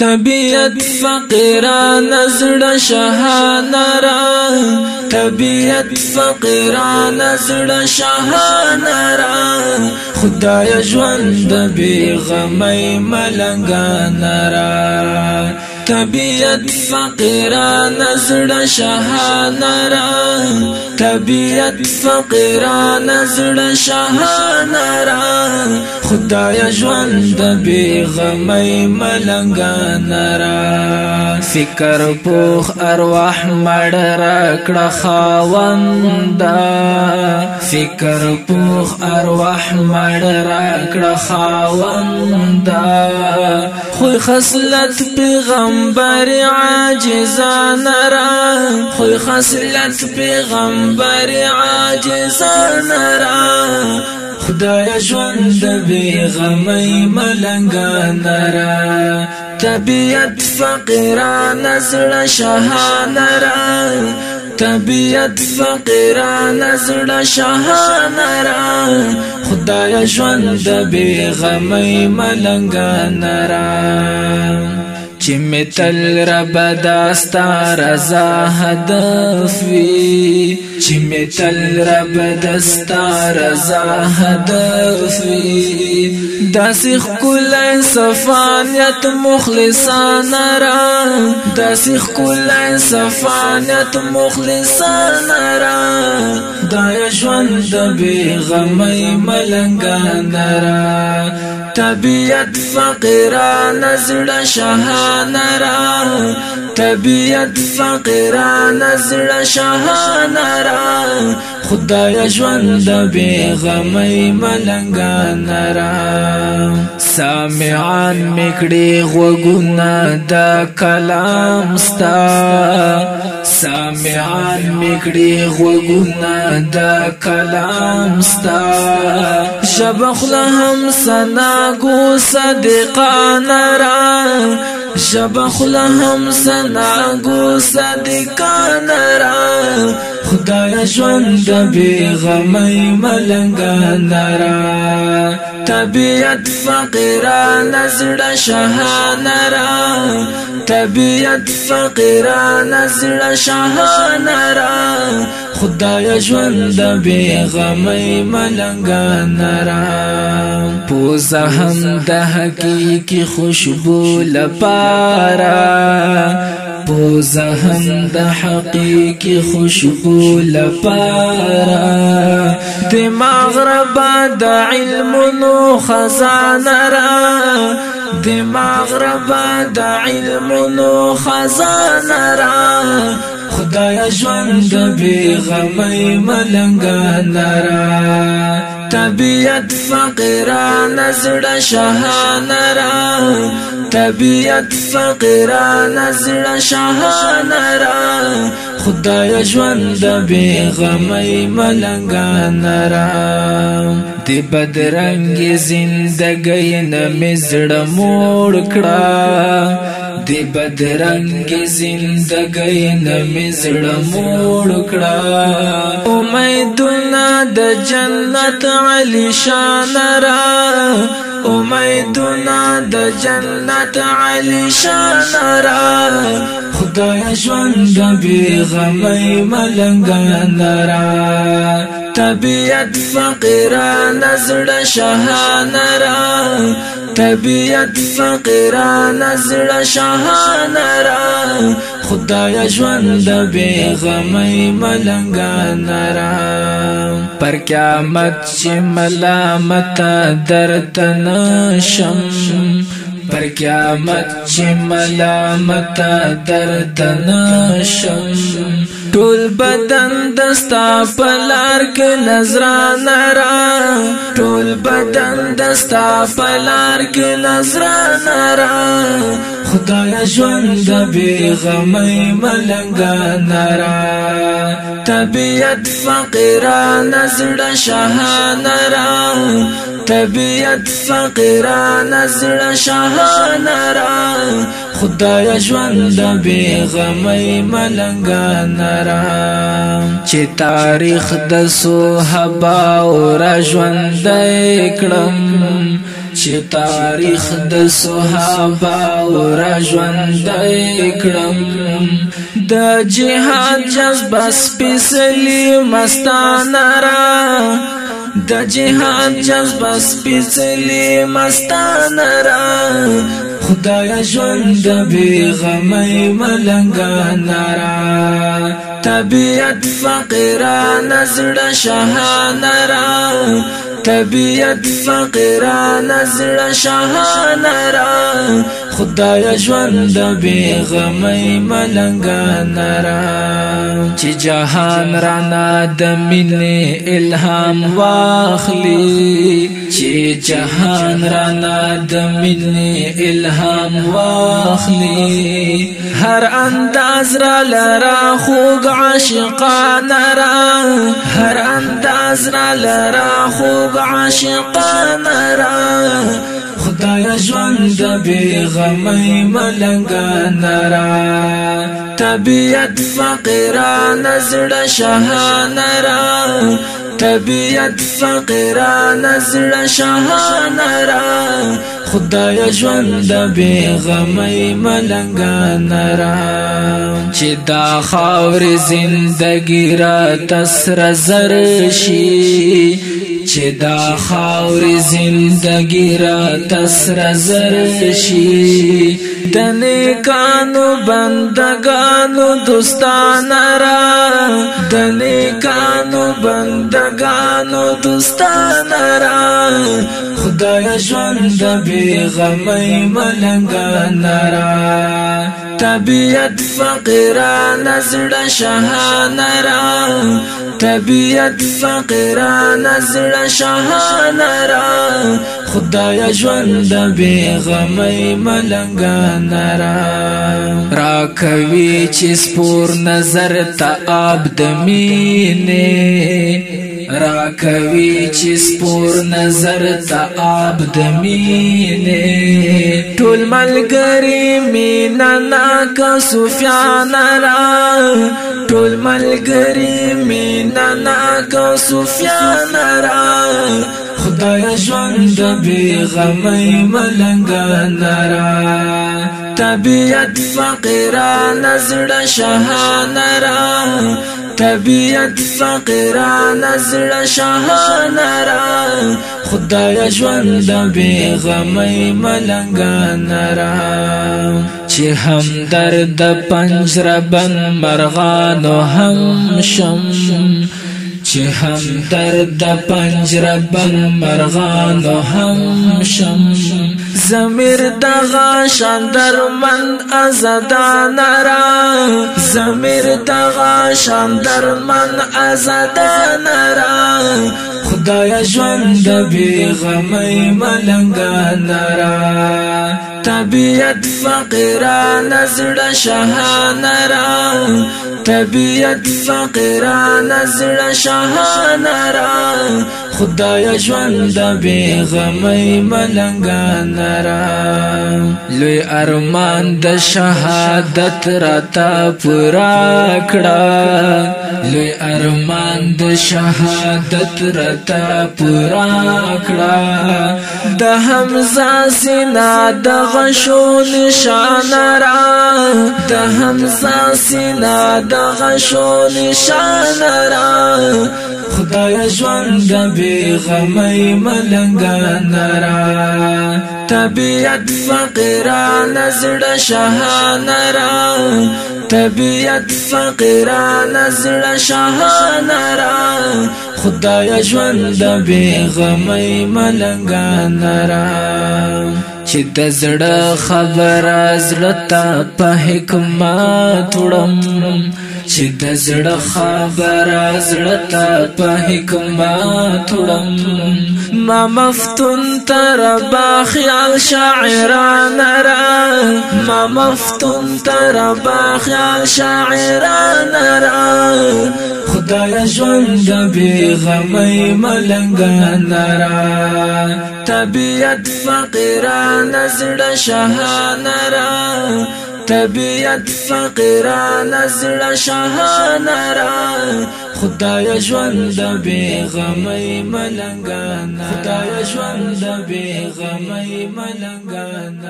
طبیعت فقیرا نزړه شهانه را طبیعت فقیرا نزړه شهانه را خدای ژوند بی غمای ملنګانه را طبیعت فقیران زړه شهانه را طبیعت فقیران زړه شهانه را خدای ژوند به غمې ملنګان را فکر پوخ ارواح مړ را کړه خواندا فکر پوخ ارواح مړ راکړه خاوندا خو خصلت پیغمبر عاجزان را خو خصلت پیغمبر عاجزان را خدای ژوند به غمې ملنګان را طبیعت فقیران زړه شهان را طبیعت فقیران زړه شاهانه را خدای ژوند د بې غمۍ ملنګانه را چې متل رب داستا رضا هدف وي چې متل رب داستا رضا هدف وي داس خل صفانیت مخلصان را داس خل صفانیت مخلصان را دا ژوند به غمې ملنګان را طبیعت فقیران زړه شهانه را طبیعت فقیران زړه شهانه را خدای ژوند به غمې ملنګان را سامعان میکړي غوګنا د کلام ستا سامعان میکړي غوګنا د کلام ستا شبخله هم سنا ګو صدقان را شبخله هم سنا ګو صدقان را خدای ژوند به غمای ملنګا نارا طبیعت فقیرا نزړه شهانه را طبیعت فقیرا نزړه شهانه را خدای ژوند به غمای ملنګان را پوز هم د حقیقي خوشبو لپاره په زهم د حقيقي خوشبو لپاره دماغ ربا د علم نو خزانه را دماغ ربا د علم نو خزانه را خدای ژوند به غمې ملنګا نرا طبیعت فقیران زړه شهانه را طبیعت فقیران زړه شاهانه را خدای ژوند به غمې ملنګان را دی بدرنګ زندګۍ نه مزړه موړ کړه دی بدرنگ زندگی نمی زړه موړ کړه امیدونه د جنت علی شان را امیدونه د جنت علی شان را خدای ژوند به غمای ملنګان را طبیعت فقیران زړه شهان را طبیعت فقیران زړه شاهان را خدای ژوند به غمې ملنګان را پر قیامت چې ملامت درتن شم پر قیامت چې ملامت درتن شم ټول بدن دستا پلار کې نظران را ټول بدن دستا پلار کې نظران را خدای ژوند بی غمی ملنګ نرا طبیعت فقیرا نزړه شهان را طبیعت فقیرا نزړه شهان را خدای ژوند بی غمی ملنګ نرا چې تاریخ د صحابه او را ژوند کړم چې تاریخ د صحابه او را ژوند کړم د جهاد جذبه سپېڅلې مستانه را د جهاد جذبه سپېڅلې مستانه را خدای ژوند به غمې ملنګانه را طبیعت فقیرانه زړه شهانه را طبیعت فقیران زړه شاهانه را خدای ژوند به غمې ملنګان را چې جهان رانا د مینې الهام واخلي چې جهان رانا د مینې الهام واخلي هر انداز را لرا خوګ عاشقان را هر انداز را لرا خوګ عاشقان را یا ژوند بی غمی ملنګ نرا طبیعت فقیران زړه شهان را طبیعت فقیران زړه شهان را خدای ژوند بی غمی ملنګ نرا چې دا خاور زندگی را تسر زر شي چې دا خاور زندگی را تسر زر شي دنه کانو بندگانو دوستان را دنه کانو بندگانو دوستان را خدای ژوند به غمای ملنګان را طبیعت فقیران زړه شهان را طبیعت فقیران زړه را شاهان را خدای ژوند به غمې ملنګان را را کوي چې سپور نظر ته آب د مینه را کوي چې سپور نظر ته آب د مینې ټول ملګری مینا نا کا سفیان را ټول ملګری مینا نا کا سفیان را خدای ژوند به غمې ملنګ نرا طبیعت فقرا نزړه شهان را طبیعت فقرا نزړه شهان را خدای ژوند به غمې ملنګ نرا چې هم درد پنجره بن مرغانو هم شم چې هم درد پنجره بن مرغانو هم شم زمیر دغا شاندر من ازدان را زمیر دغا شاندر من ازدان را خدای ژوند بیغمی ملنگان را طبیعت فقیران زړه شهانه را طبیعت فقیران زړه شاهانه را خدای ژوند به غمې ملنګان را لوی ارمان د شهادت راته پورا کړه لوی ارمان د شهادت راته پورا کړه د حمزه سینا د غشو نشان را د حمزه سینا د غشو نشان را خدای ژوند به غمې ملنګ نرا طبیعت فقران زړه شهان را طبیعت فقران زړه شهان را خدای ژوند به غمې ملنګ نرا چې د زړه خبره زړه په حکمت وړم چې د زړه خبره زړه په حکمت وړم ما مفتون تر با خیال شاعران را ما مفتون تر با خیال شاعران را خدای ژوند بی غمی ملنګان را طبیعت فقیران زړه شهان را طبیعت فقیران زړه شهان را خدای ژوند بی غمی ملنګان خدای ژوند بی غمی ملنګان